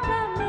Vàng